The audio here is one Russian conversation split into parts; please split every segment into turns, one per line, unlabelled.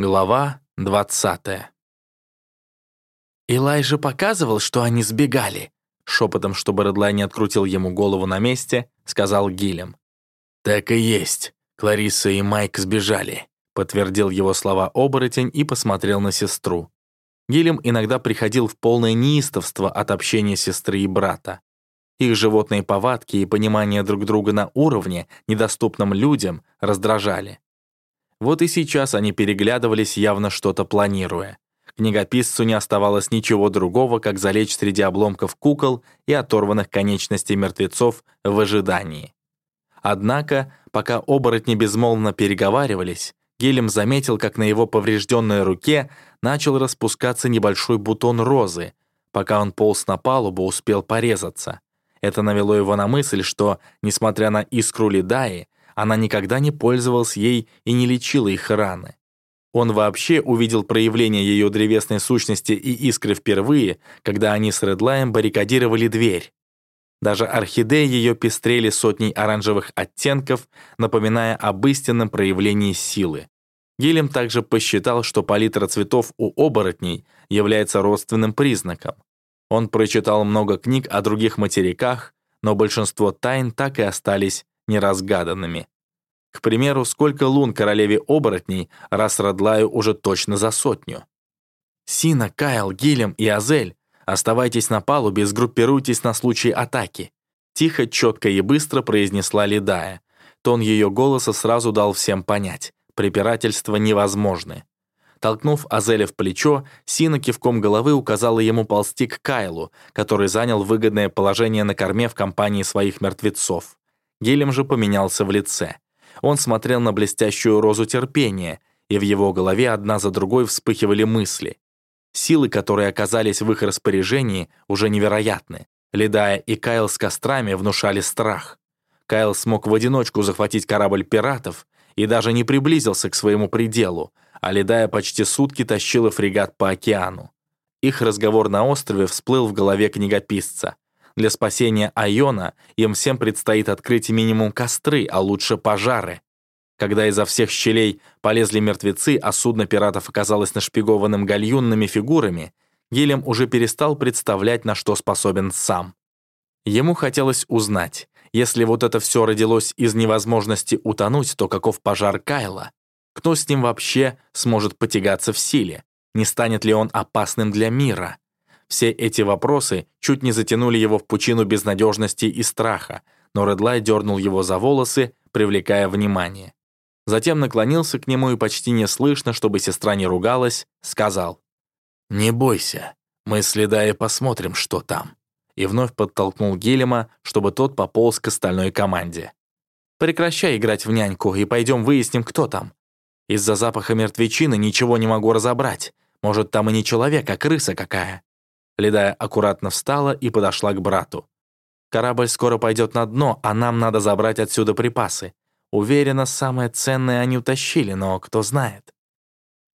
Глава 20
«Илай же показывал, что они сбегали», шепотом, чтобы Редлай не открутил ему голову на месте, сказал Гилем.
«Так и есть. Клариса и Майк сбежали», подтвердил его слова оборотень и посмотрел на сестру.
Гилем иногда приходил в полное неистовство от общения сестры и брата. Их животные повадки и понимание друг друга на уровне, недоступном людям, раздражали. Вот и сейчас они переглядывались, явно что-то планируя. Книгописцу не оставалось ничего другого, как залечь среди обломков кукол и оторванных конечностей мертвецов в ожидании. Однако, пока оборотни безмолвно переговаривались, Гелем заметил, как на его поврежденной руке начал распускаться небольшой бутон розы. Пока он полз на палубу, успел порезаться. Это навело его на мысль, что, несмотря на искру Лидаи, она никогда не пользовалась ей и не лечила их раны. Он вообще увидел проявление ее древесной сущности и искры впервые, когда они с Редлаем баррикадировали дверь. Даже орхидеи ее пестрели сотней оранжевых оттенков, напоминая об истинном проявлении силы. Гилем также посчитал, что палитра цветов у оборотней является родственным признаком. Он прочитал много книг о других материках, но большинство тайн так и остались неразгаданными. К примеру, сколько лун королеве оборотней, раз Радлаю уже точно за сотню. Сина, Кайл, Гилем и Азель, оставайтесь на палубе сгруппируйтесь на случай атаки. Тихо, четко и быстро произнесла Ледая. Тон ее голоса сразу дал всем понять. Препирательства невозможны. Толкнув Азеля в плечо, Сина кивком головы указала ему ползти к Кайлу, который занял выгодное положение на корме в компании своих мертвецов. Гелем же поменялся в лице. Он смотрел на блестящую розу терпения, и в его голове одна за другой вспыхивали мысли. Силы, которые оказались в их распоряжении, уже невероятны. Ледая и Кайл с кострами внушали страх. Кайл смог в одиночку захватить корабль пиратов и даже не приблизился к своему пределу, а Ледая почти сутки тащила фрегат по океану. Их разговор на острове всплыл в голове книгописца — для спасения Айона им всем предстоит открыть минимум костры, а лучше пожары. Когда изо всех щелей полезли мертвецы, а судно пиратов оказалось нашпигованным гальюнными фигурами, Гилем уже перестал представлять, на что способен сам. Ему хотелось узнать, если вот это все родилось из невозможности утонуть, то каков пожар Кайла? Кто с ним вообще сможет потягаться в силе? Не станет ли он опасным для мира? Все эти вопросы чуть не затянули его в пучину безнадежности и страха, но Редлай дернул его за волосы, привлекая внимание. Затем наклонился к нему и почти неслышно, чтобы сестра не ругалась, сказал «Не бойся, мы с Ледая посмотрим, что там». И вновь подтолкнул Гелема, чтобы тот пополз к остальной команде. «Прекращай играть в няньку и пойдем выясним, кто там. Из-за запаха мертвечины ничего не могу разобрать. Может, там и не человек, а крыса какая. Ледая аккуратно встала и подошла к брату. «Корабль скоро пойдет на дно, а нам надо забрать отсюда припасы. Уверена, самое ценное они утащили, но кто знает».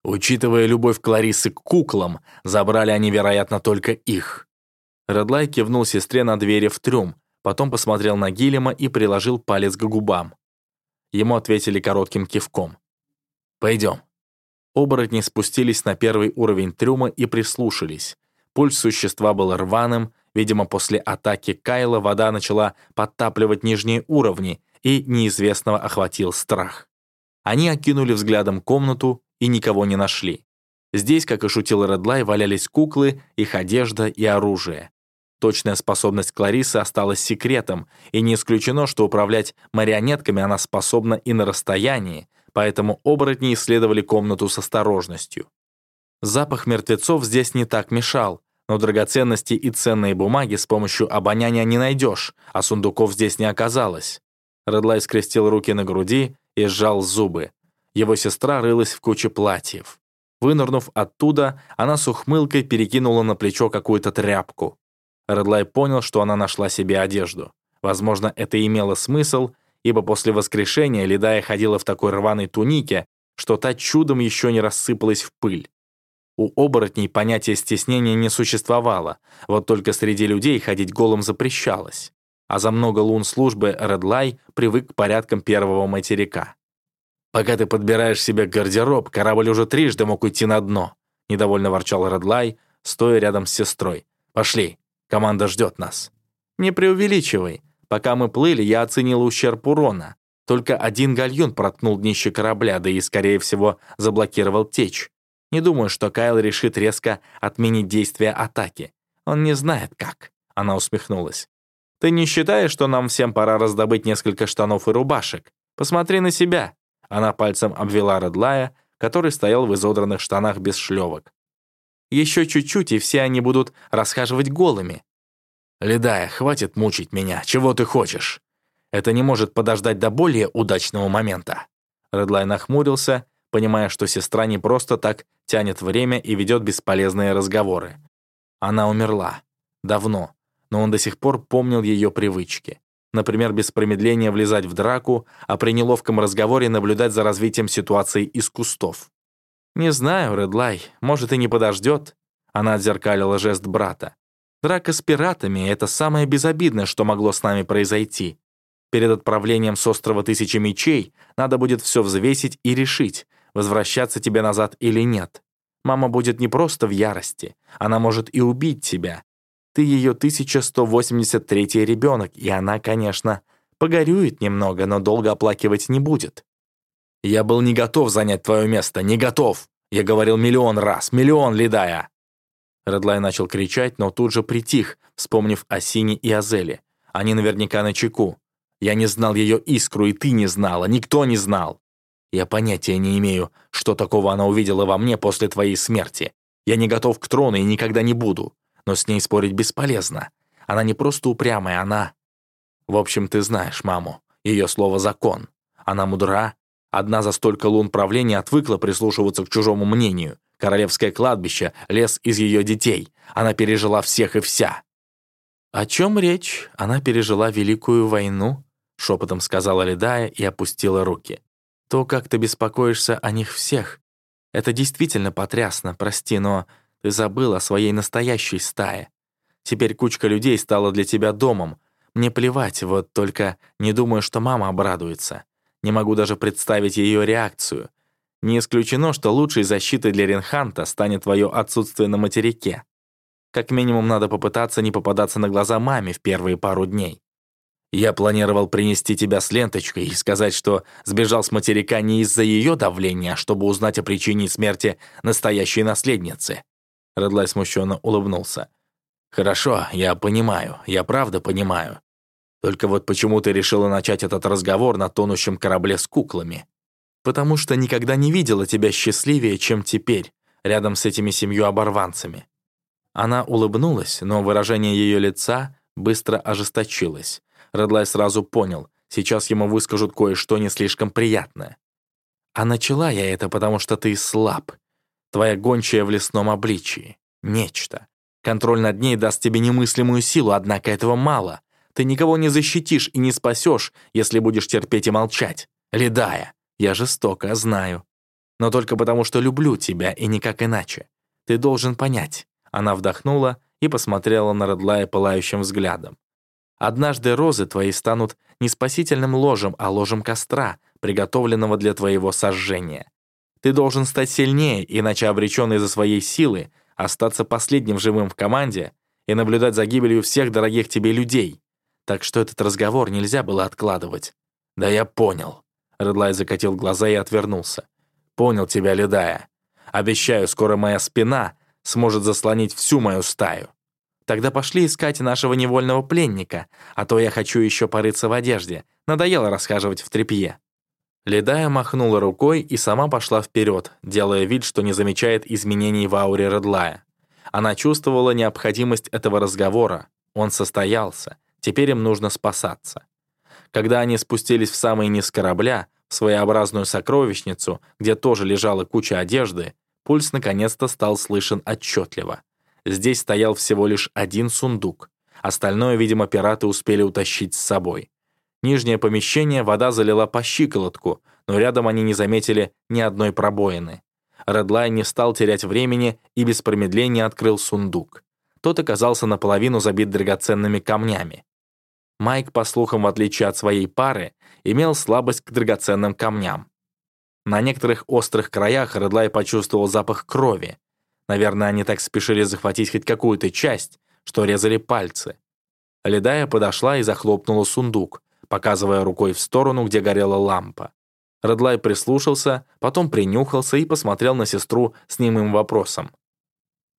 Учитывая любовь Кларисы к куклам, забрали они, вероятно, только их. Редлай кивнул сестре на двери в трюм, потом посмотрел на Гилема и приложил палец к губам. Ему ответили коротким кивком. «Пойдем». Оборотни спустились на первый уровень трюма и прислушались. Пульс существа был рваным, видимо, после атаки Кайла вода начала подтапливать нижние уровни, и неизвестного охватил страх. Они окинули взглядом комнату и никого не нашли. Здесь, как и шутил Редлай, валялись куклы, их одежда и оружие. Точная способность Кларисы осталась секретом, и не исключено, что управлять марионетками она способна и на расстоянии, поэтому оборотни исследовали комнату с осторожностью. Запах мертвецов здесь не так мешал, но драгоценности и ценные бумаги с помощью обоняния не найдешь, а сундуков здесь не оказалось. Редлай скрестил руки на груди и сжал зубы. Его сестра рылась в куче платьев. Вынырнув оттуда, она с ухмылкой перекинула на плечо какую-то тряпку. Редлай понял, что она нашла себе одежду. Возможно, это имело смысл, ибо после воскрешения Ледая ходила в такой рваной тунике, что та чудом еще не рассыпалась в пыль. У оборотней понятия стеснения не существовало, вот только среди людей ходить голым запрещалось. А за много лун службы Редлай привык к порядкам первого материка.
«Пока ты подбираешь себе гардероб, корабль уже трижды мог уйти на дно», — недовольно ворчал Редлай, стоя рядом с сестрой. «Пошли, команда ждет нас».
«Не преувеличивай. Пока мы плыли, я оценил ущерб урона. Только один гальюн проткнул днище корабля, да и, скорее всего, заблокировал течь. Не думаю, что Кайл решит резко отменить действие атаки. Он не знает, как». Она усмехнулась. «Ты не считаешь, что нам всем пора раздобыть несколько штанов и рубашек? Посмотри на себя. Она пальцем обвела Редлая, который стоял в изодранных штанах без шлевок. «Еще чуть-чуть, и все они будут расхаживать голыми».
«Ледая, хватит мучить меня. Чего ты хочешь? Это не может подождать до более удачного момента».
Редлай нахмурился, понимая, что сестра не просто так тянет время и ведет бесполезные разговоры. Она умерла. Давно. Но он до сих пор помнил ее привычки. Например, без промедления влезать в драку, а при неловком разговоре наблюдать за развитием ситуации из кустов. «Не знаю, Редлай, может, и не подождет». Она отзеркалила жест брата. «Драка с пиратами — это самое безобидное, что могло с нами произойти. Перед отправлением с острова Тысячи Мечей надо будет все взвесить и решить, возвращаться тебе назад или нет. Мама будет не просто в ярости, она может и убить тебя, ты ее 1183 ребенок, и она, конечно, погорюет немного, но долго оплакивать не будет.
Я был не готов занять твое место, не готов. Я говорил миллион раз, миллион, Ледая.
Редлай начал кричать, но тут же притих, вспомнив о Сине и Азеле. Они наверняка на чеку. Я не знал ее искру, и ты не знала, никто не знал. Я понятия не имею, что такого она увидела во мне после твоей смерти. Я не готов к трону и никогда не буду но с ней спорить бесполезно. Она не просто упрямая, она... В общем, ты знаешь маму. Ее слово «закон». Она мудра. Одна за столько лун правления отвыкла прислушиваться к чужому мнению. Королевское кладбище, лес из ее детей. Она пережила всех и вся. «О чем речь? Она пережила Великую войну?» — шепотом сказала Ледая и опустила руки. «То, как ты беспокоишься о них всех, это действительно потрясно, прости, но ты забыл о своей настоящей стае. Теперь кучка людей стала для тебя домом. Мне плевать, вот только не думаю, что мама обрадуется. Не могу даже представить ее реакцию. Не исключено, что лучшей защитой для Ренханта станет твое отсутствие на материке. Как минимум надо попытаться не попадаться на глаза маме в первые пару дней. Я планировал принести тебя с ленточкой и сказать, что сбежал с материка не из-за ее давления, а чтобы узнать о причине смерти настоящей наследницы. Редлай смущенно улыбнулся. «Хорошо, я понимаю, я правда понимаю. Только вот почему ты решила начать этот разговор на тонущем корабле с куклами? Потому что никогда не видела тебя счастливее, чем теперь, рядом с этими семью оборванцами». Она улыбнулась, но выражение ее лица быстро ожесточилось. Редлай сразу понял, сейчас ему выскажут кое-что не слишком приятное. «А начала я это, потому что ты слаб. Твоя гончая в лесном обличии. Нечто. Контроль над ней даст тебе немыслимую силу, однако этого мало. Ты никого не защитишь и не спасешь, если будешь терпеть и молчать. Ледая, я жестоко, знаю. Но только потому, что люблю тебя, и никак иначе. Ты должен понять». Она вдохнула и посмотрела на Редлая пылающим взглядом. «Однажды розы твои станут не спасительным ложем, а ложем костра, приготовленного для твоего сожжения. Ты должен стать сильнее, иначе обреченный за своей силы, остаться последним живым в команде и наблюдать за гибелью всех дорогих тебе людей. Так что этот разговор нельзя было откладывать. Да я понял. Редлай закатил глаза и отвернулся. Понял тебя, Ледая. Обещаю, скоро моя спина сможет заслонить всю мою стаю. Тогда пошли искать нашего невольного пленника, а то я хочу еще порыться в одежде. Надоело расхаживать в тряпье. Ледая махнула рукой и сама пошла вперед, делая вид, что не замечает изменений в ауре Редлая. Она чувствовала необходимость этого разговора. Он состоялся. Теперь им нужно спасаться. Когда они спустились в самый низ корабля, в своеобразную сокровищницу, где тоже лежала куча одежды, пульс наконец-то стал слышен отчетливо. Здесь стоял всего лишь один сундук. Остальное, видимо, пираты успели утащить с собой. Нижнее помещение вода залила по щиколотку, но рядом они не заметили ни одной пробоины. Редлай не стал терять времени и без промедления открыл сундук. Тот оказался наполовину забит драгоценными камнями. Майк, по слухам, в отличие от своей пары, имел слабость к драгоценным камням. На некоторых острых краях Редлай почувствовал запах крови. Наверное, они так спешили захватить хоть какую-то часть, что резали пальцы. Ледая подошла и захлопнула сундук, показывая рукой в сторону, где горела лампа. Редлай прислушался, потом принюхался и посмотрел на сестру с немым вопросом.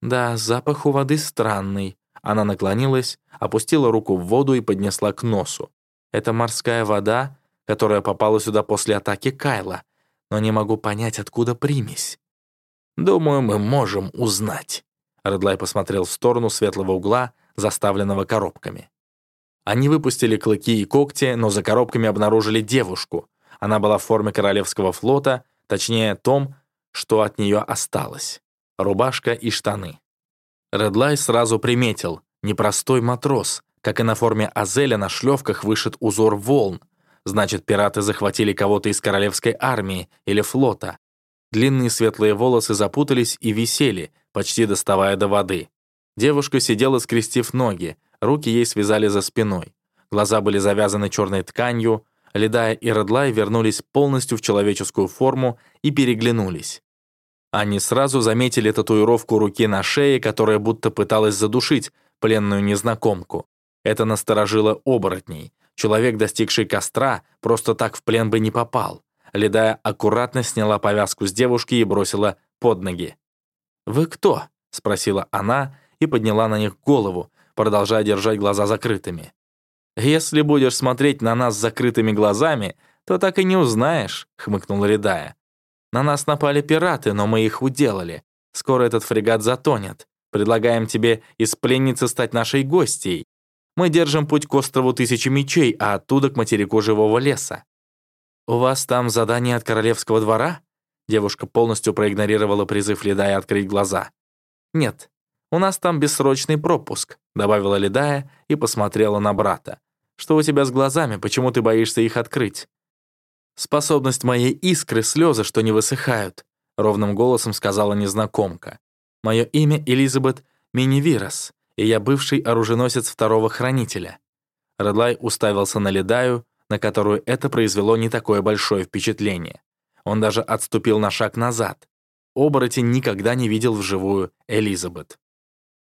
«Да, запах у воды странный». Она наклонилась, опустила руку в воду и поднесла к носу. «Это морская вода, которая попала сюда после атаки Кайла, но не могу понять, откуда примесь». «Думаю, мы можем узнать». Редлай посмотрел в сторону светлого угла, заставленного коробками. Они выпустили клыки и когти, но за коробками обнаружили девушку. Она была в форме Королевского флота, точнее, том, что от нее осталось. Рубашка и штаны. Редлай сразу приметил, непростой матрос, как и на форме Азеля на шлевках вышит узор волн. Значит, пираты захватили кого-то из королевской армии или флота. Длинные светлые волосы запутались и висели, почти доставая до воды. Девушка сидела, скрестив ноги, руки ей связали за спиной. Глаза были завязаны черной тканью, Ледая и Редлай вернулись полностью в человеческую форму и переглянулись. Они сразу заметили татуировку руки на шее, которая будто пыталась задушить пленную незнакомку. Это насторожило оборотней. Человек, достигший костра, просто так в плен бы не попал. Ледая аккуратно сняла повязку с девушки и бросила под ноги. «Вы кто?» — спросила она и подняла на них голову, продолжая держать глаза закрытыми. «Если будешь смотреть на нас закрытыми глазами, то так и не узнаешь», — хмыкнула Редая. «На нас напали пираты, но мы их уделали. Скоро этот фрегат затонет. Предлагаем тебе из пленницы стать нашей гостьей. Мы держим путь к острову Тысячи Мечей, а оттуда к материку Живого Леса. У вас там задание от Королевского двора?» Девушка полностью проигнорировала призыв Ледая открыть глаза. «Нет, у нас там бессрочный пропуск», добавила Ледая и посмотрела на брата. Что у тебя с глазами? Почему ты боишься их открыть?» «Способность моей искры — слезы, что не высыхают», — ровным голосом сказала незнакомка. «Мое имя Элизабет Минивирос, и я бывший оруженосец второго хранителя». Редлай уставился на Ледаю, на которую это произвело не такое большое впечатление. Он даже отступил на шаг назад. Оборотень никогда не видел вживую Элизабет.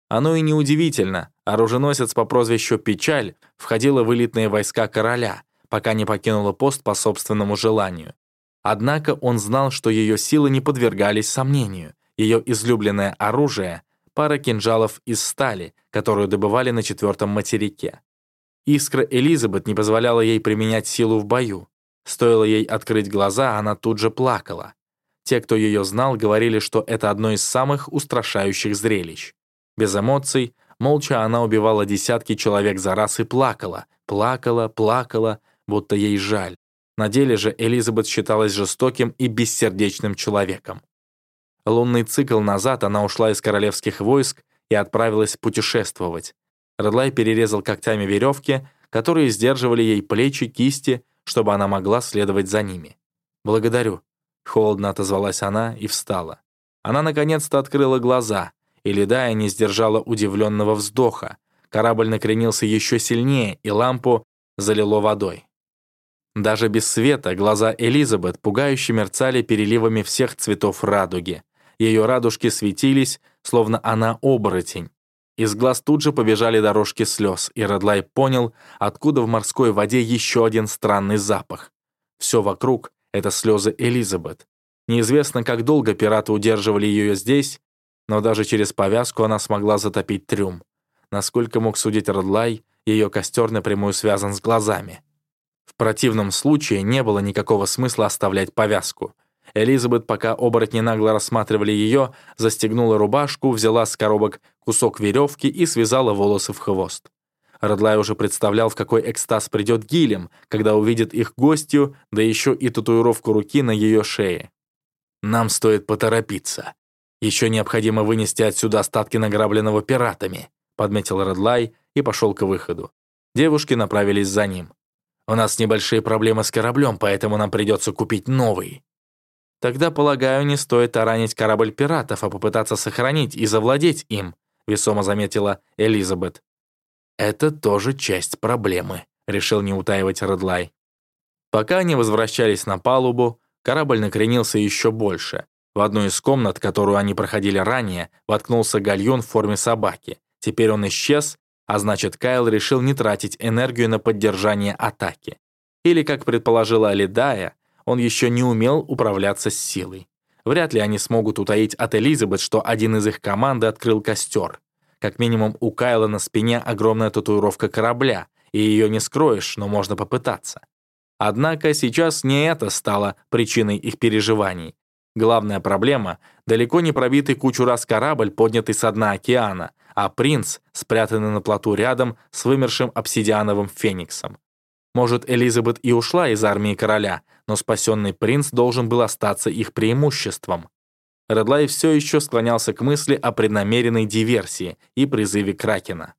Оно и неудивительно, оруженосец по прозвищу Печаль входила в элитные войска короля, пока не покинула пост по собственному желанию. Однако он знал, что ее силы не подвергались сомнению. Ее излюбленное оружие — пара кинжалов из стали, которую добывали на четвертом материке. Искра Элизабет не позволяла ей применять силу в бою. Стоило ей открыть глаза, она тут же плакала. Те, кто ее знал, говорили, что это одно из самых устрашающих зрелищ. Без эмоций, молча она убивала десятки человек за раз и плакала, плакала, плакала, будто ей жаль. На деле же Элизабет считалась жестоким и бессердечным человеком. Лунный цикл назад она ушла из королевских войск и отправилась путешествовать. Редлай перерезал когтями веревки, которые сдерживали ей плечи, кисти, чтобы она могла следовать за ними. «Благодарю», — холодно отозвалась она и встала. Она наконец-то открыла глаза, и Ледая не сдержала удивленного вздоха. Корабль накренился еще сильнее, и лампу залило водой. Даже без света глаза Элизабет пугающе мерцали переливами всех цветов радуги. Ее радужки светились, словно она оборотень. Из глаз тут же побежали дорожки слез, и Редлай понял, откуда в морской воде еще один странный запах. Все вокруг — это слезы Элизабет. Неизвестно, как долго пираты удерживали ее здесь, но даже через повязку она смогла затопить трюм. Насколько мог судить Родлай, ее костер напрямую связан с глазами. В противном случае не было никакого смысла оставлять повязку. Элизабет, пока оборотни нагло рассматривали ее, застегнула рубашку, взяла с коробок кусок веревки и связала волосы в хвост. Родлай уже представлял, в какой экстаз придет Гилем, когда увидит их гостью, да еще и татуировку руки на ее шее. «Нам стоит поторопиться», «Еще необходимо вынести отсюда остатки награбленного пиратами», подметил Редлай и пошел к выходу. Девушки направились за ним. «У нас небольшие проблемы с кораблем, поэтому нам придется купить новый». «Тогда, полагаю, не стоит таранить корабль пиратов, а попытаться сохранить и завладеть им», весомо заметила Элизабет. «Это тоже часть проблемы», — решил не утаивать Редлай. Пока они возвращались на палубу, Корабль накренился еще больше. В одну из комнат, которую они проходили ранее, воткнулся гальюн в форме собаки. Теперь он исчез, а значит, Кайл решил не тратить энергию на поддержание атаки. Или, как предположила Алидая, он еще не умел управляться с силой. Вряд ли они смогут утаить от Элизабет, что один из их команды открыл костер. Как минимум, у Кайла на спине огромная татуировка корабля, и ее не скроешь, но можно попытаться. Однако сейчас не это стало причиной их переживаний. Главная проблема — далеко не пробитый кучу раз корабль, поднятый со дна океана, а принц, спрятанный на плоту рядом с вымершим обсидиановым фениксом. Может, Элизабет и ушла из армии короля, но спасенный принц должен был остаться их преимуществом. Редлай все еще склонялся к мысли о преднамеренной диверсии и призыве Кракена.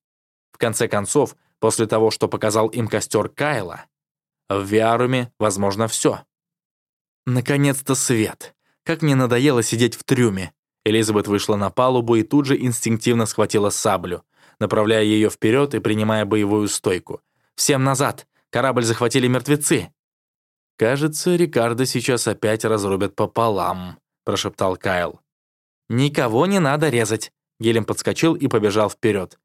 В конце концов, после того, что показал им костер Кайла, в Виаруме возможно все. Наконец-то свет. Как мне надоело сидеть в трюме. Элизабет вышла на палубу и тут же инстинктивно схватила саблю, направляя ее вперед и принимая боевую стойку. «Всем назад! Корабль захватили мертвецы!» «Кажется, Рикардо сейчас опять разрубят пополам», — прошептал Кайл. «Никого не надо резать», — Гелем подскочил и побежал вперед.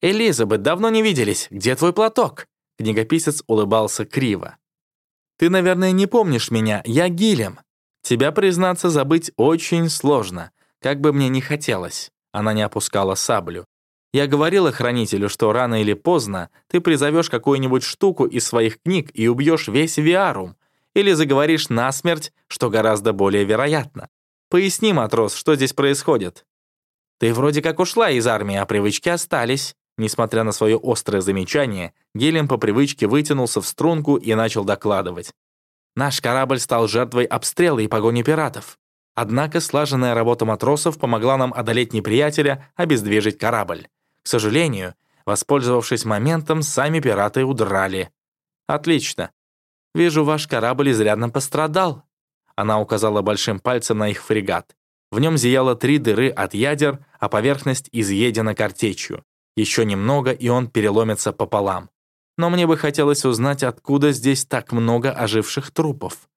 «Элизабет, давно не виделись. Где твой платок?» Книгописец улыбался криво. «Ты, наверное, не помнишь меня. Я Гилем. Тебя, признаться, забыть очень сложно, как бы мне ни хотелось». Она не опускала саблю. Я говорила хранителю, что рано или поздно ты призовешь какую-нибудь штуку из своих книг и убьешь весь Виарум, или заговоришь насмерть, что гораздо более вероятно. Поясни, матрос, что здесь происходит. Ты вроде как ушла из армии, а привычки остались. Несмотря на свое острое замечание, Гелем по привычке вытянулся в струнку и начал докладывать. Наш корабль стал жертвой обстрела и погони пиратов. Однако слаженная работа матросов помогла нам одолеть неприятеля, обездвижить корабль. К сожалению, воспользовавшись моментом, сами пираты удрали. Отлично. Вижу, ваш корабль изрядно пострадал. Она указала большим пальцем на их фрегат. В нем зияло три дыры от ядер, а поверхность изъедена картечью. Еще немного, и он переломится пополам. Но мне бы хотелось узнать, откуда здесь так много оживших трупов.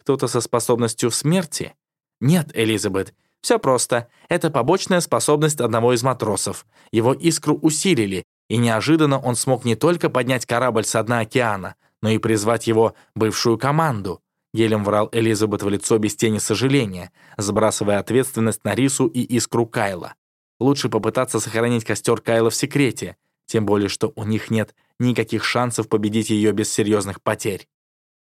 Кто-то со способностью смерти? Нет, Элизабет, все просто. Это побочная способность одного из матросов. Его искру усилили, и неожиданно он смог не только поднять корабль с дна океана, но и призвать его бывшую команду. Елем врал Элизабет в лицо без тени сожаления, сбрасывая ответственность на Рису и искру Кайла. Лучше попытаться сохранить костер Кайла в секрете, тем более что у них нет никаких шансов победить ее без серьезных потерь.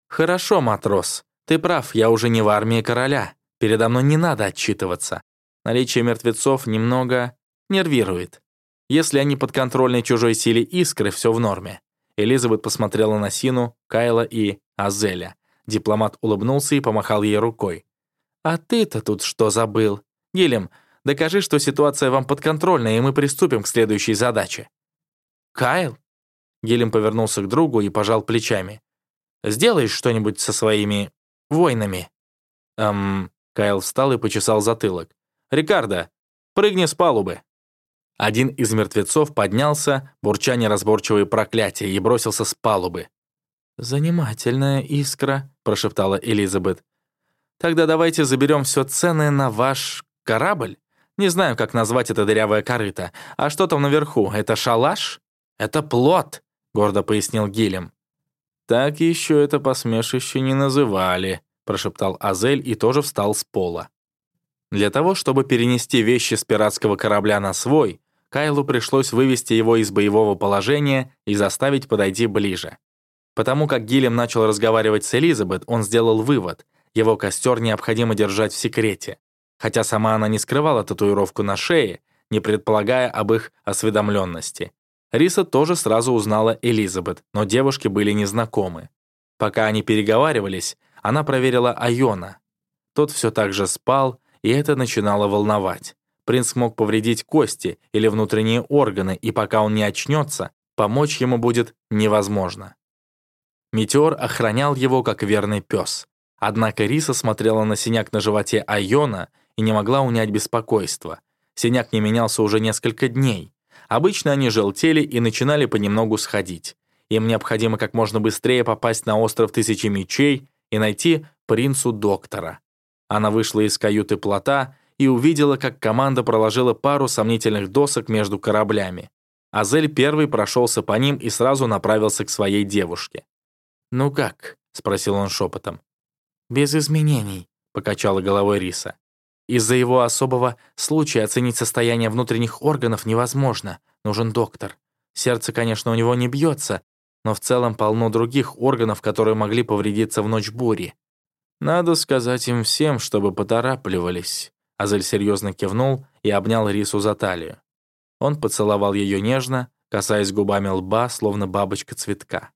«Хорошо, матрос, ты прав, я уже не в армии короля. Передо мной не надо отчитываться. Наличие мертвецов немного нервирует. Если они под контрольной чужой силе искры, все в норме. Элизабет посмотрела на Сину, Кайла и Азеля. Дипломат улыбнулся и помахал ей рукой. «А ты-то тут что забыл? Гилем, докажи, что ситуация вам подконтрольна, и мы приступим к следующей задаче». «Кайл?» Гилем повернулся к другу и пожал плечами. «Сделаешь что-нибудь со своими воинами?» «Эм, Кайл встал и почесал затылок. «Рикардо, прыгни с палубы!» Один из мертвецов поднялся, бурча неразборчивые проклятия, и бросился с палубы. «Занимательная искра», — прошептала Элизабет. «Тогда давайте заберем все ценное на ваш корабль. Не знаю, как назвать это дырявое корыто. А что там наверху? Это шалаш? Это плот», — гордо пояснил Гилем. «Так еще это посмешище не называли», прошептал Азель и тоже встал с пола. Для того, чтобы перенести вещи с пиратского корабля на свой, Кайлу пришлось вывести его из боевого положения и заставить подойти ближе. Потому как Гилем начал разговаривать с Элизабет, он сделал вывод — его костер необходимо держать в секрете. Хотя сама она не скрывала татуировку на шее, не предполагая об их осведомленности. Риса тоже сразу узнала Элизабет, но девушки были незнакомы. Пока они переговаривались, она проверила Айона. Тот все так же спал, и это начинало волновать. Принц мог повредить кости или внутренние органы, и пока он не очнется, помочь ему будет невозможно. Метеор охранял его, как верный пес. Однако Риса смотрела на синяк на животе Айона и не могла унять беспокойство. Синяк не менялся уже несколько дней. Обычно они желтели и начинали понемногу сходить. Им необходимо как можно быстрее попасть на остров Тысячи Мечей и найти принцу доктора. Она вышла из каюты плота и увидела, как команда проложила пару сомнительных досок между кораблями. Азель первый прошелся по ним и сразу направился к своей девушке. «Ну как?» — спросил он шепотом. «Без изменений», — покачала головой Риса. «Из-за его особого случая оценить состояние внутренних органов невозможно. Нужен доктор. Сердце, конечно, у него не бьется, но в целом полно других органов, которые могли повредиться в ночь бури. Надо сказать им всем, чтобы поторапливались». Азель серьезно кивнул и обнял Рису за талию. Он поцеловал ее нежно, касаясь губами лба, словно бабочка цветка.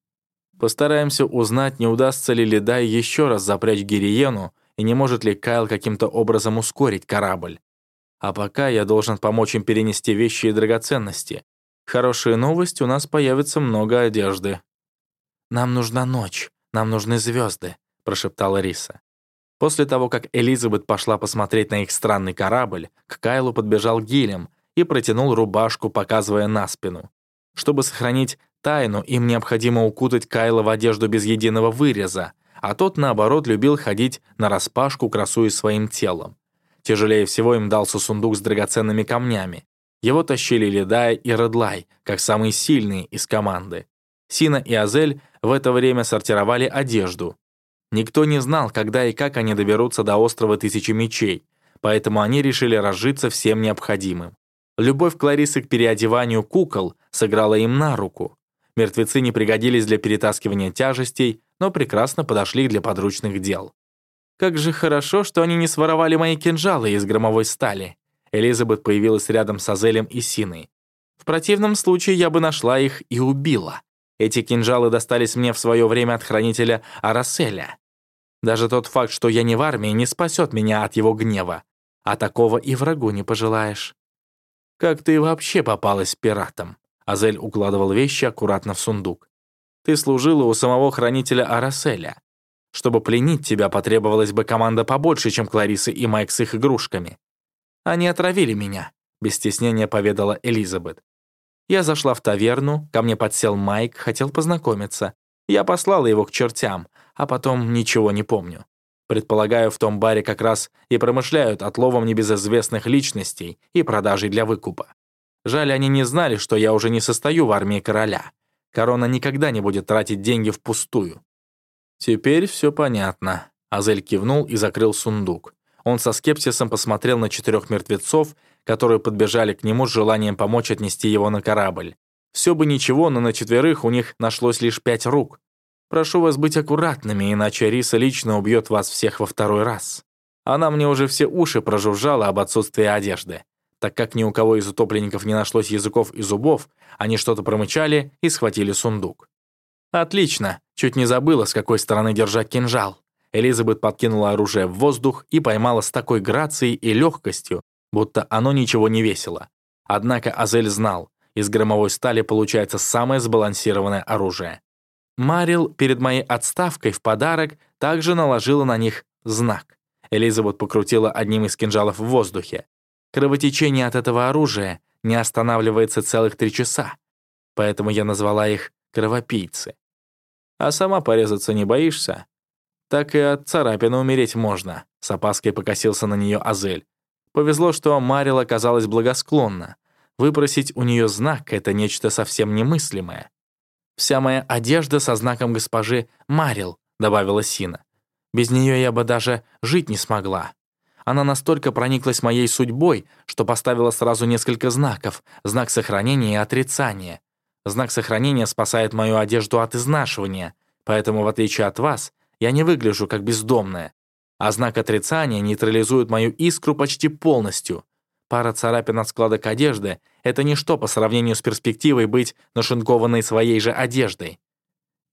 Постараемся узнать, не удастся ли Ледай еще раз запрячь Гириену и не может ли Кайл каким-то образом ускорить корабль. А пока я должен помочь им перенести вещи и драгоценности. Хорошая новость, у нас появится много одежды. «Нам нужна ночь, нам нужны звезды», — прошептала Риса. После того, как Элизабет пошла посмотреть на их странный корабль, к Кайлу подбежал Гилем и протянул рубашку, показывая на спину. Чтобы сохранить тайну, им необходимо укутать Кайла в одежду без единого выреза, а тот, наоборот, любил ходить нараспашку, красуясь своим телом. Тяжелее всего им дался сундук с драгоценными камнями. Его тащили Ледая и Редлай, как самые сильные из команды. Сина и Азель в это время сортировали одежду. Никто не знал, когда и как они доберутся до острова Тысячи Мечей, поэтому они решили разжиться всем необходимым. Любовь Кларисы к переодеванию кукол сыграла им на руку. Мертвецы не пригодились для перетаскивания тяжестей, но прекрасно подошли для подручных дел. Как же хорошо, что они не своровали мои кинжалы из громовой стали. Элизабет появилась рядом с Азелем и Синой. В противном случае я бы нашла их и убила. Эти кинжалы достались мне в свое время от хранителя Араселя. Даже тот факт, что я не в армии, не спасет меня от его гнева. А такого и врагу не пожелаешь. Как ты вообще попалась пиратом? Азель укладывал вещи аккуратно в сундук. «Ты служила у самого хранителя Араселя. Чтобы пленить тебя, потребовалась бы команда побольше, чем Кларисы и Майк с их игрушками. Они отравили меня», — без стеснения поведала Элизабет. Я зашла в таверну, ко мне подсел Майк, хотел познакомиться. Я послала его к чертям, а потом ничего не помню. Предполагаю, в том баре как раз и промышляют отловом небезызвестных личностей и продажей для выкупа. Жаль, они не знали, что я уже не состою в армии короля. Корона никогда не будет тратить деньги впустую. Теперь все понятно. Азель кивнул и закрыл сундук. Он со скепсисом посмотрел на четырех мертвецов, которые подбежали к нему с желанием помочь отнести его на корабль. Все бы ничего, но на четверых у них нашлось лишь пять рук. Прошу вас быть аккуратными, иначе Риса лично убьет вас всех во второй раз. Она мне уже все уши прожужжала об отсутствии одежды. Так как ни у кого из утопленников не нашлось языков и зубов, они что-то промычали и схватили сундук. «Отлично! Чуть не забыла, с какой стороны держать кинжал». Элизабет подкинула оружие в воздух и поймала с такой грацией и легкостью, будто оно ничего не весило. Однако Азель знал, из громовой стали получается самое сбалансированное оружие. Марил перед моей отставкой в подарок также наложила на них знак. Элизабет покрутила одним из кинжалов в воздухе. Кровотечение от этого оружия не останавливается целых три часа, поэтому я назвала их кровопийцы. А сама порезаться не боишься? Так и от царапины умереть можно, с опаской покосился на нее Азель. Повезло, что Марил оказалась благосклонна. Выпросить у нее знак — это нечто совсем немыслимое. «Вся моя одежда со знаком госпожи Марил», — добавила Сина. «Без нее я бы даже жить не смогла». Она настолько прониклась моей судьбой, что поставила сразу несколько знаков, знак сохранения и отрицания. Знак сохранения спасает мою одежду от изнашивания, поэтому, в отличие от вас, я не выгляжу как бездомная. А знак отрицания нейтрализует мою искру почти полностью. Пара царапин от складок одежды — это ничто по сравнению с перспективой быть нашинкованной своей же одеждой.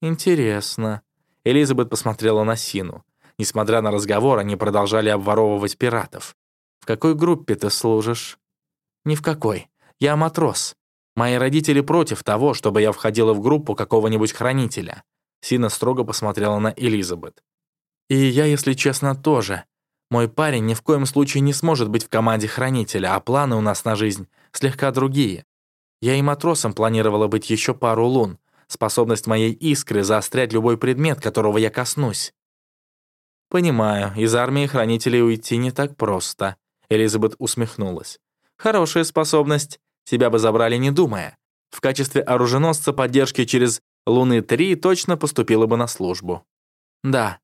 Интересно. Элизабет посмотрела на Сину. Несмотря на разговор, они продолжали обворовывать пиратов. «В какой группе ты служишь?» «Ни в какой. Я матрос. Мои родители против того, чтобы я входила в группу какого-нибудь хранителя». Сина строго посмотрела на Элизабет. «И я, если честно, тоже. Мой парень ни в коем случае не сможет быть в команде хранителя, а планы у нас на жизнь слегка другие. Я и матросом планировала быть еще пару лун. Способность моей искры заострять любой предмет, которого я коснусь. «Понимаю, из армии хранителей уйти не так просто», — Элизабет усмехнулась. «Хорошая способность. Тебя бы забрали, не думая. В качестве оруженосца поддержки через Луны-3 точно поступила бы на службу». «Да,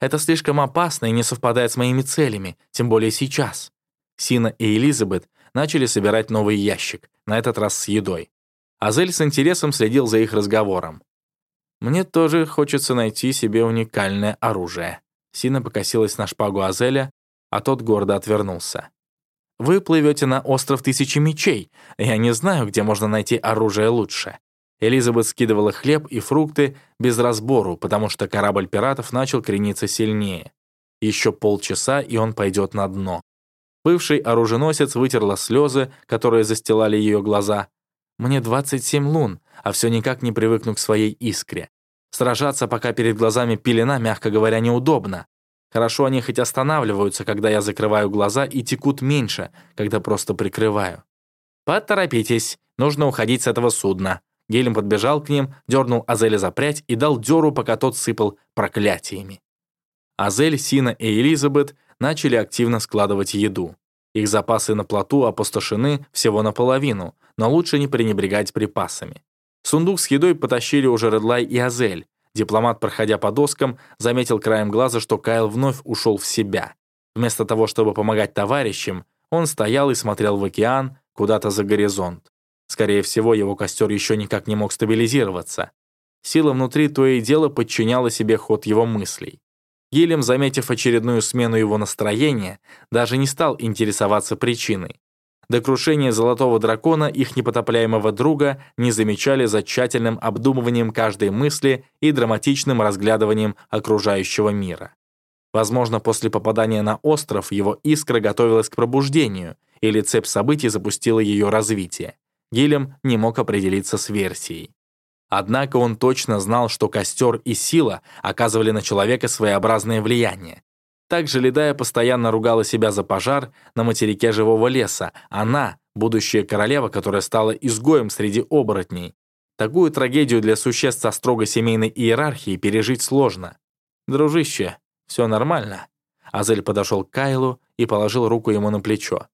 это слишком опасно и не совпадает с моими целями, тем более сейчас». Сина и Элизабет начали собирать новый ящик, на этот раз с едой. Азель с интересом следил за их разговором. «Мне тоже хочется найти себе уникальное оружие». Сина покосилась на шпагу Азеля, а тот гордо отвернулся. «Вы плывете на остров Тысячи Мечей. Я не знаю, где можно найти оружие лучше». Элизабет скидывала хлеб и фрукты без разбору, потому что корабль пиратов начал крениться сильнее. Еще полчаса, и он пойдет на дно. Бывший оруженосец вытерла слезы, которые застилали ее глаза. «Мне 27 лун, а все никак не привыкну к своей искре. Сражаться, пока перед глазами пелена, мягко говоря, неудобно. Хорошо они хоть останавливаются, когда я закрываю глаза, и текут меньше, когда просто прикрываю. «Поторопитесь, нужно уходить с этого судна». Гелем подбежал к ним, дернул Азеля за прядь и дал дёру, пока тот сыпал проклятиями. Азель, Сина и Элизабет начали активно складывать еду. Их запасы на плоту опустошены всего наполовину, но лучше не пренебрегать припасами. Сундук с едой потащили уже Редлай и Азель. Дипломат, проходя по доскам, заметил краем глаза, что Кайл вновь ушел в себя. Вместо того, чтобы помогать товарищам, он стоял и смотрел в океан, куда-то за горизонт. Скорее всего, его костер еще никак не мог стабилизироваться. Сила внутри то и дело подчиняла себе ход его мыслей. Гилем, заметив очередную смену его настроения, даже не стал интересоваться причиной. До крушения Золотого Дракона их непотопляемого друга не замечали за тщательным обдумыванием каждой мысли и драматичным разглядыванием окружающего мира. Возможно, после попадания на остров его искра готовилась к пробуждению, или цепь событий запустила ее развитие. Гилем не мог определиться с версией. Однако он точно знал, что костер и сила оказывали на человека своеобразное влияние, также Ледая постоянно ругала себя за пожар на материке живого леса. Она — будущая королева, которая стала изгоем среди оборотней. Такую трагедию для существ со строго семейной иерархией пережить сложно. «Дружище, все нормально». Азель подошел к Кайлу и положил руку ему на плечо.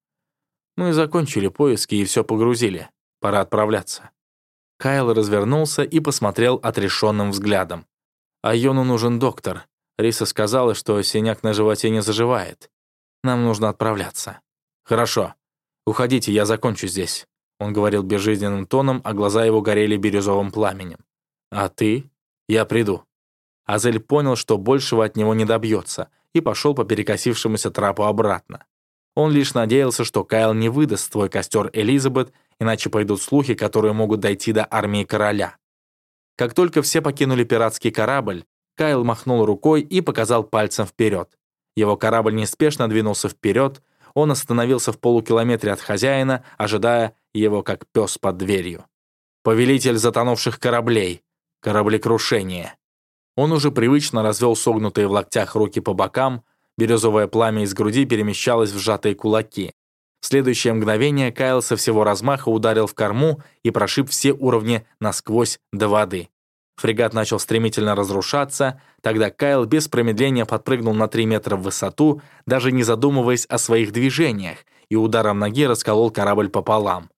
«Мы закончили поиски и все погрузили. Пора отправляться». Кайл развернулся и посмотрел отрешенным взглядом. «А Йону нужен доктор. Риса сказала, что синяк на животе не заживает. Нам нужно отправляться. Хорошо. Уходите, я закончу здесь. Он говорил безжизненным тоном, а глаза его горели бирюзовым пламенем. А ты? Я приду. Азель понял, что большего от него не добьется, и пошел по перекосившемуся трапу обратно. Он лишь надеялся, что Кайл не выдаст свой костер Элизабет, иначе пойдут слухи, которые могут дойти до армии короля. Как только все покинули пиратский корабль, Кайл махнул рукой и показал пальцем вперед. Его корабль неспешно двинулся вперед, он остановился в полукилометре от хозяина, ожидая его как пес под дверью. «Повелитель затонувших кораблей. Кораблекрушение». Он уже привычно развел согнутые в локтях руки по бокам, бирюзовое пламя из груди перемещалось в сжатые кулаки. В следующее мгновение Кайл со всего размаха ударил в корму и прошиб все уровни насквозь до воды. Фрегат начал стремительно разрушаться, тогда Кайл без промедления подпрыгнул на 3 метра в высоту, даже не задумываясь о своих движениях, и ударом ноги расколол корабль пополам.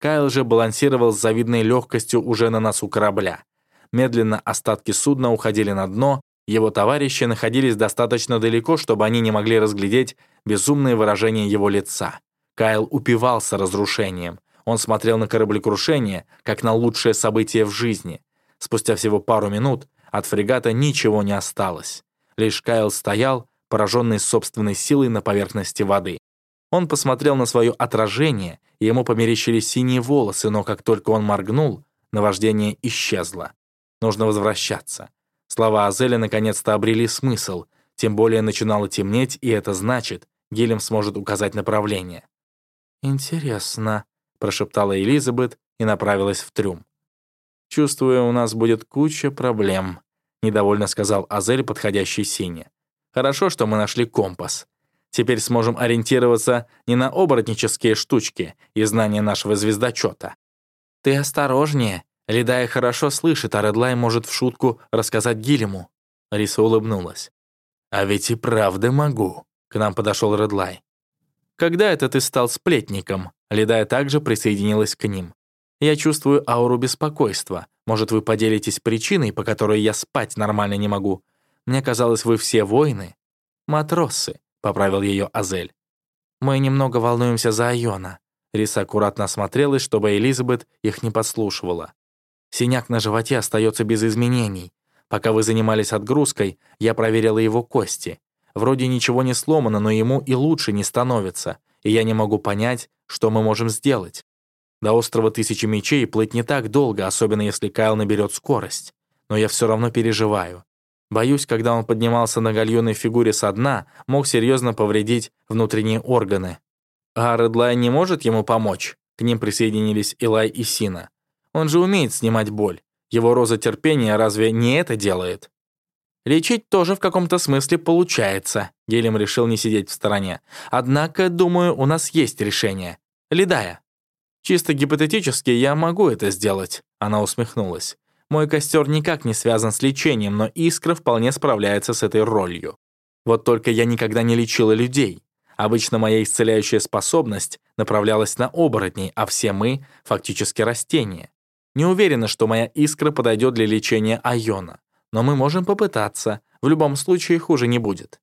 Кайл же балансировал с завидной легкостью уже на носу корабля. Медленно остатки судна уходили на дно, его товарищи находились достаточно далеко, чтобы они не могли разглядеть безумное выражение его лица. Кайл упивался разрушением. Он смотрел на кораблекрушение, как на лучшее событие в жизни. Спустя всего пару минут от фрегата ничего не осталось. Лишь Кайл стоял, пораженный собственной силой на поверхности воды. Он посмотрел на свое отражение, и ему померещились синие волосы, но как только он моргнул, наваждение исчезло. Нужно возвращаться. Слова Азеля наконец-то обрели смысл, тем более начинало темнеть, и это значит, Гилем сможет указать направление. «Интересно», — прошептала Элизабет и направилась в трюм. «Чувствую, у нас будет куча проблем», — недовольно сказал Азель, подходящий Сине. «Хорошо, что мы нашли компас. Теперь сможем ориентироваться не на оборотнические штучки и знания нашего звездочета. Ты осторожнее. Ледая хорошо слышит, а Редлай может в шутку рассказать Гилему». Риса улыбнулась.
«А ведь и правда могу», — к нам подошел Редлай. «Когда это ты стал сплетником?» Ледая также присоединилась к ним. «Я чувствую ауру беспокойства. Может, вы поделитесь причиной, по которой я спать нормально не могу? Мне казалось, вы все воины». «Матросы», — поправил ее Азель. «Мы немного волнуемся за Айона». Риса аккуратно осмотрелась, чтобы Элизабет их не подслушивала. Синяк на животе остается без изменений. Пока вы занимались отгрузкой, я проверила его кости. Вроде ничего не сломано, но ему и лучше не становится, и я не могу понять, что мы можем сделать. До острова Тысячи Мечей плыть не так долго, особенно если Кайл наберет скорость. Но я все равно переживаю. Боюсь, когда он поднимался на гальонной фигуре со дна, мог серьезно повредить внутренние органы. А Редлай не может ему помочь? К ним присоединились Илай и Сина. Он же умеет снимать боль. Его роза терпения разве не это делает? Лечить тоже в каком-то смысле получается. Гелем решил не сидеть в стороне. Однако, думаю, у нас есть решение. Ледая. Чисто гипотетически я могу это сделать. Она усмехнулась. Мой костер никак не связан с лечением, но искра вполне справляется с этой ролью. Вот только я никогда не лечила людей. Обычно моя исцеляющая способность направлялась на оборотней, а все мы — фактически растения. Не уверена, что моя искра подойдет для лечения Айона, но мы можем попытаться. В любом случае хуже не будет.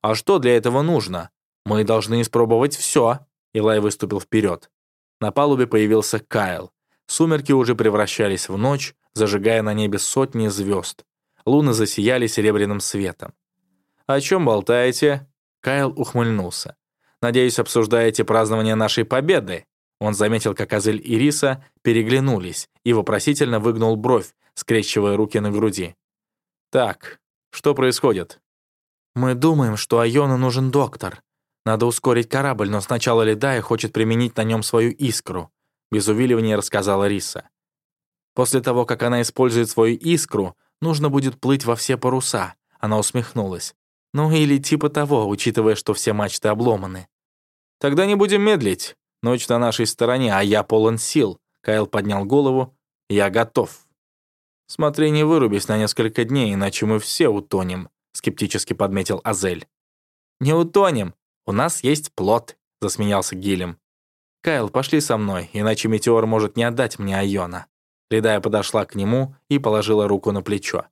А что для этого нужно? Мы должны испробовать все. Илай выступил вперед. На палубе появился Кайл. Сумерки уже превращались в ночь, зажигая на небе сотни звезд. Луны засияли серебряным светом. «О чем болтаете?» Кайл ухмыльнулся. «Надеюсь, обсуждаете празднование нашей победы?» Он заметил, как Азель и Риса переглянулись и вопросительно выгнул бровь, скрещивая руки на груди. «Так, что происходит?» «Мы думаем, что Айону нужен доктор. Надо ускорить корабль, но сначала Ледая хочет применить на нем свою искру», без увиливания рассказала Риса. «После того, как она использует свою искру, нужно будет плыть во все паруса», она усмехнулась. «Ну или типа того, учитывая, что все мачты обломаны». «Тогда не будем медлить. Ночь на нашей стороне, а я полон сил. Кайл поднял голову. Я готов. Смотри, не вырубись на несколько дней, иначе мы все утонем, скептически подметил Азель. Не утонем. У нас есть плод, засмеялся Гилем. Кайл, пошли со мной, иначе метеор может не отдать мне Айона. Ледая подошла к нему и положила руку на плечо.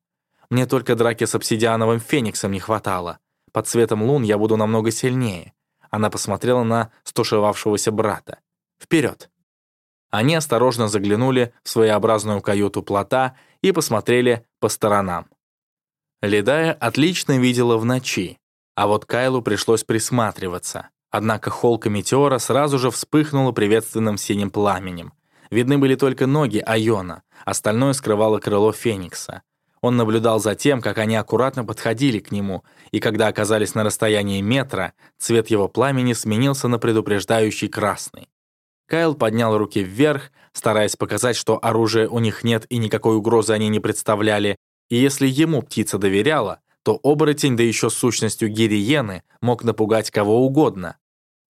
Мне только драки с обсидиановым фениксом не хватало. Под светом лун я буду намного сильнее. Она посмотрела на стушевавшегося брата. «Вперед!» Они осторожно заглянули в своеобразную каюту плота и посмотрели по сторонам. Ледая отлично видела в ночи, а вот Кайлу пришлось присматриваться. Однако холка метеора сразу же вспыхнула приветственным синим пламенем. Видны были только ноги Айона, остальное скрывало крыло Феникса. Он наблюдал за тем, как они аккуратно подходили к нему, и когда оказались на расстоянии метра, цвет его пламени сменился на предупреждающий красный. Кайл поднял руки вверх, стараясь показать, что оружия у них нет и никакой угрозы они не представляли, и если ему птица доверяла, то оборотень, да еще с сущностью гириены, мог напугать кого угодно.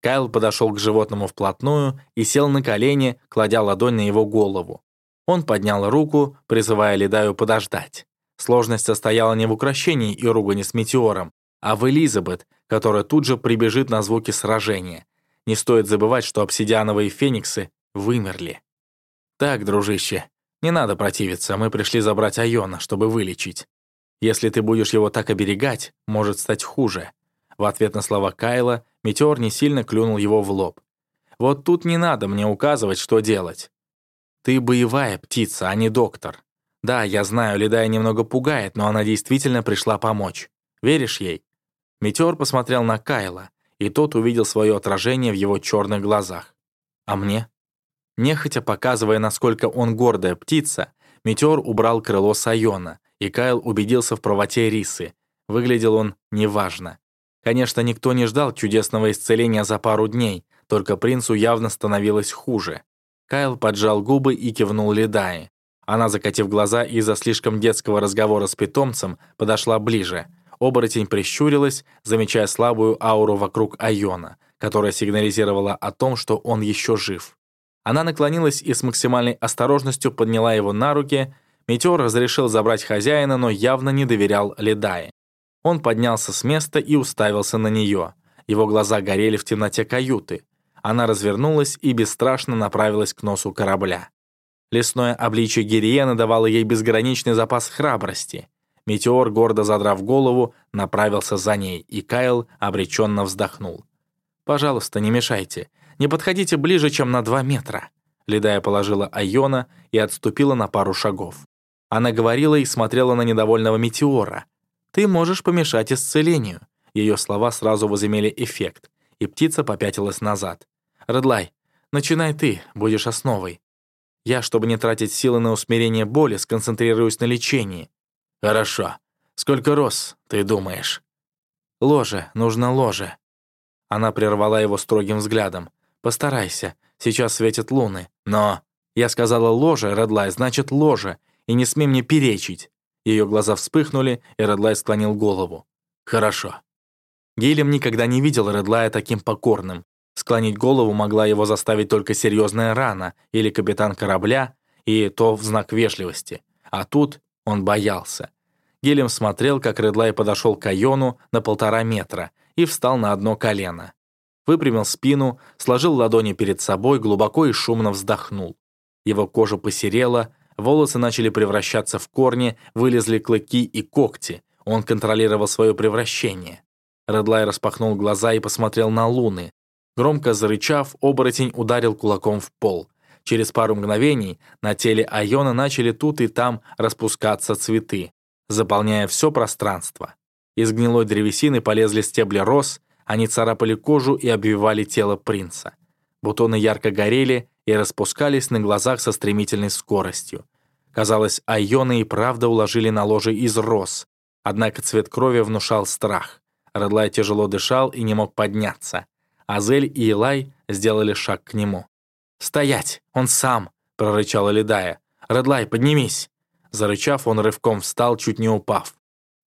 Кайл подошел к животному вплотную и сел на колени, кладя ладонь на его голову. Он поднял руку, призывая Ледаю подождать. Сложность состояла не в украшении и ругани с метеором, а в Элизабет, которая тут же прибежит на звуки сражения. Не стоит забывать, что обсидиановые фениксы вымерли. «Так, дружище, не надо противиться, мы пришли забрать Айона, чтобы вылечить. Если ты будешь его так оберегать, может стать хуже». В ответ на слова Кайла метеор не сильно клюнул его в лоб. «Вот тут не надо мне указывать, что делать. Ты боевая птица, а не доктор. Да, я знаю, Ледая немного пугает, но она действительно пришла помочь. Веришь ей?» Метеор посмотрел на Кайла, и тот увидел свое отражение в его черных глазах. «А мне?» Нехотя показывая, насколько он гордая птица, Метеор убрал крыло Сайона, и Кайл убедился в правоте Рисы. Выглядел он неважно. Конечно, никто не ждал чудесного исцеления за пару дней, только принцу явно становилось хуже. Кайл поджал губы и кивнул Ледае. Она, закатив глаза из-за слишком детского разговора с питомцем, подошла ближе. Оборотень прищурилась, замечая слабую ауру вокруг Айона, которая сигнализировала о том, что он еще жив. Она наклонилась и с максимальной осторожностью подняла его на руки. Метеор разрешил забрать хозяина, но явно не доверял Ледае. Он поднялся с места и уставился на нее. Его глаза горели в темноте каюты. Она развернулась и бесстрашно направилась к носу корабля. Лесное обличье Гириена давало ей безграничный запас храбрости. Метеор, гордо задрав голову, направился за ней, и Кайл обреченно вздохнул. «Пожалуйста, не мешайте. Не подходите ближе, чем на два метра». Ледая положила Айона и отступила на пару шагов. Она говорила и смотрела на недовольного метеора. «Ты можешь помешать исцелению». Ее слова сразу возымели эффект, и птица попятилась назад. «Редлай, начинай ты, будешь основой. Я, чтобы не тратить силы на усмирение боли, сконцентрируюсь на лечении. «Хорошо. Сколько роз, ты думаешь?» «Ложе, нужно ложе». Она прервала его строгим взглядом. «Постарайся. Сейчас светят луны. Но...» Я сказала «ложе», Редлай, значит «ложе», и не смей мне перечить. Ее глаза вспыхнули, и Редлай склонил голову. «Хорошо». Гейлем никогда не видел Редлая таким покорным. Склонить голову могла его заставить только серьезная рана или капитан корабля, и то в знак вежливости. А тут он боялся. Гелем смотрел, как Редлай подошел к Айону на полтора метра и встал на одно колено. Выпрямил спину, сложил ладони перед собой, глубоко и шумно вздохнул. Его кожа посерела, волосы начали превращаться в корни, вылезли клыки и когти. Он контролировал свое превращение. Редлай распахнул глаза и посмотрел на луны. Громко зарычав, оборотень ударил кулаком в пол. Через пару мгновений на теле Айона начали тут и там распускаться цветы заполняя все пространство. Из гнилой древесины полезли стебли роз, они царапали кожу и обвивали тело принца. Бутоны ярко горели и распускались на глазах со стремительной скоростью. Казалось, Айона и правда уложили на ложе из роз, однако цвет крови внушал страх. Редлай тяжело дышал и не мог подняться. Азель и Илай сделали шаг к нему. «Стоять! Он сам!» — прорычала Ледая. «Редлай, поднимись!» Зарычав, он рывком встал, чуть не упав.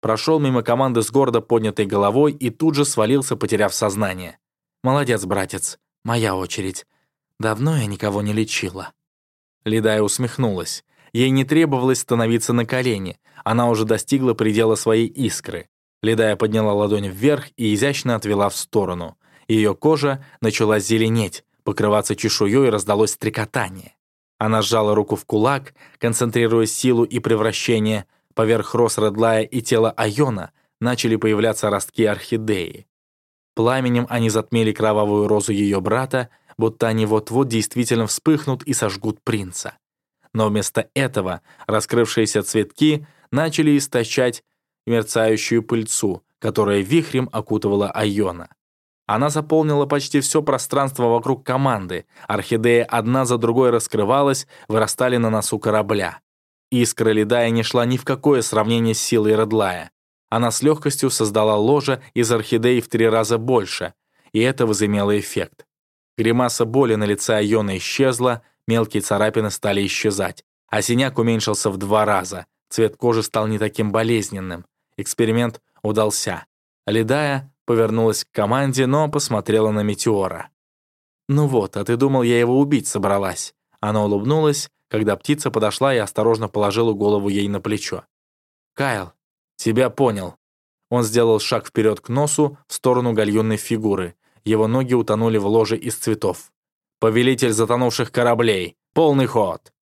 Прошел мимо команды с гордо поднятой головой и тут же свалился, потеряв сознание. «Молодец, братец. Моя очередь. Давно я никого не лечила». Ледая усмехнулась. Ей не требовалось становиться на колени. Она уже достигла предела своей искры. Ледая подняла ладонь вверх и изящно отвела в сторону. Ее кожа начала зеленеть, покрываться чешуей раздалось стрекотание. Она сжала руку в кулак, концентрируя силу и превращение. Поверх роз Редлая и тела Айона начали появляться ростки орхидеи. Пламенем они затмили кровавую розу ее брата, будто они вот-вот действительно вспыхнут и сожгут принца. Но вместо этого раскрывшиеся цветки начали истощать мерцающую пыльцу, которая вихрем окутывала Айона. Она заполнила почти все пространство вокруг команды. Орхидея одна за другой раскрывалась, вырастали на носу корабля. Искра Ледая не шла ни в какое сравнение с силой Редлая. Она с легкостью создала ложе из орхидеи в три раза больше, и это возымело эффект. Гримаса боли на лице Айона исчезла, мелкие царапины стали исчезать, а синяк уменьшился в два раза, цвет кожи стал не таким болезненным. Эксперимент удался. Ледая Повернулась к команде, но посмотрела на Метеора. «Ну вот, а ты думал, я его убить собралась?» Она улыбнулась, когда птица подошла и осторожно положила голову ей на плечо. «Кайл, тебя понял». Он сделал шаг вперед к носу, в сторону гальюнной фигуры. Его ноги утонули в ложе из цветов. «Повелитель затонувших кораблей! Полный ход!»